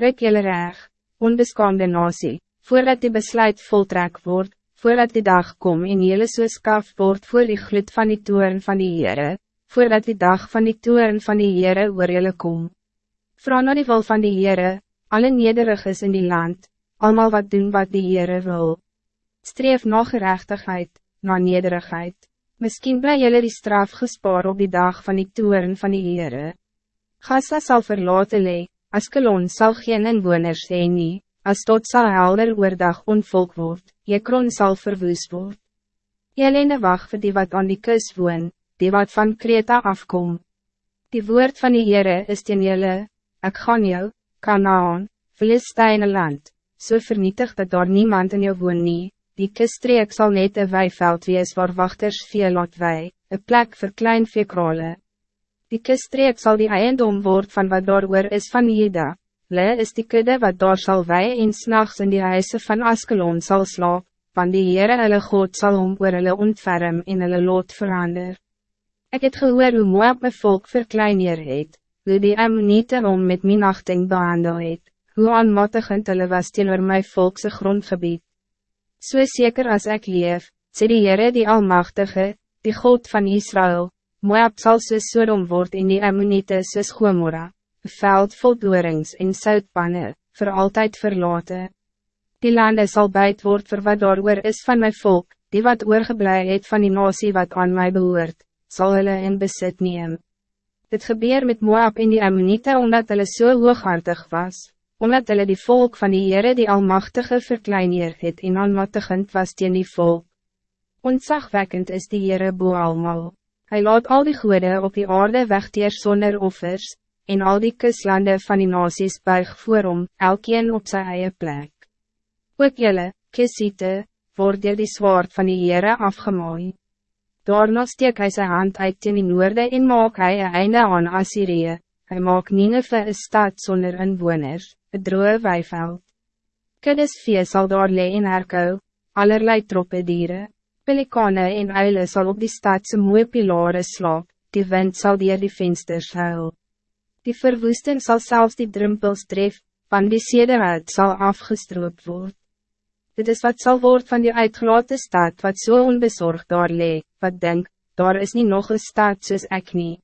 Rek jylle reg, onbeskaamde nasie, voordat die besluit voltrek wordt, voordat die dag kom en jylle so skaf word voor die gloed van die toren van die Heere, voordat die dag van die toren van die Heere oor jylle kom. Vra na die wil van die Heere, alle nederig is in die land, allemaal wat doen wat die Heere wil. Streef na gerechtigheid, na nederigheid. Misschien bly jylle die straf gespaar op die dag van die toeren van die Heere. Gassa sal verlaten lee, Askelon sal geen inwoners heen nie, as tot sal helder oordag onvolk word, je kron sal verwoes word. Jelene wacht vir die wat aan die kus woon, die wat van Kreta afkom. Die woord van die Heere is teen jylle, ek gaan jou, Kanaan, Filistijne land, so vernietig dat daar niemand in jou woon nie, Die kistreek zal net een weiveld wees waar wachters vee laat wei, een plek voor klein veekrale. Die kistreek zal die eiendom word van wat daar is van Jeda. Le is die kudde wat daar zal wei en s'nachts in die huise van Askelon zal slaap, van die Heere hulle God sal om oor hulle ontferm en hulle lot verander. Ik het gehoor hoe Moab my volk verkleineer het, hoe die Ammonite om met minachting behandel het, hoe aanmatigend hulle was teen oor my volkse grondgebied. So zeker als ik leef, sê die Heere die Almachtige, die God van Israël, Moab sal soos Sodom word en die Ammonite soos Gomorra, veld vol doorings en soutpanne, voor altijd verlaten. Die lande zal bijt word vir wat daar is van mijn volk, die wat oorgeblij het van die nasie wat aan mij behoort, zal hulle in besit neem. Dit gebeur met Moab en die Ammonite omdat hulle so hooghartig was omdat hulle die volk van die Heere die Almachtige verkleineer het en aanmatigend was teen die volk. Ontzagwekkend is die Heere boe almal. Hy laat al die goede op die aarde wegteer sonder offers, en al die kuslande van die nasies buig voor hom, elkeen op sy eie plek. Ook jylle, kisiete, word dier die zwaard van die Heere afgemaai. Daarna steek hy sy hand uit teen die noorde en maak hy een einde aan Assyrië, hy maak Nineve een stad zonder inwoners een droge weiveld. Kuddes vee sal daar lee en herkou, allerlei troppe dieren. Pelikane en uile sal op die stadse mooie pilare slaap, die wind sal dier die vensters huil. Die verwoesting zal zelfs die drumpels tref, van die sederhout sal afgestroop word. Dit is wat zal word van die uitgelaten stad wat zo so onbezorgd daar lee, wat denk, daar is niet nog een stad soos ek nie.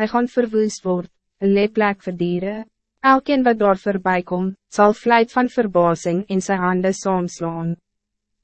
Hy gaan verwoest word, een leeplek vir dieren. Elkeen wat daar voorbij komt, zal vlijt van verbazing in zijn handen saamslaan.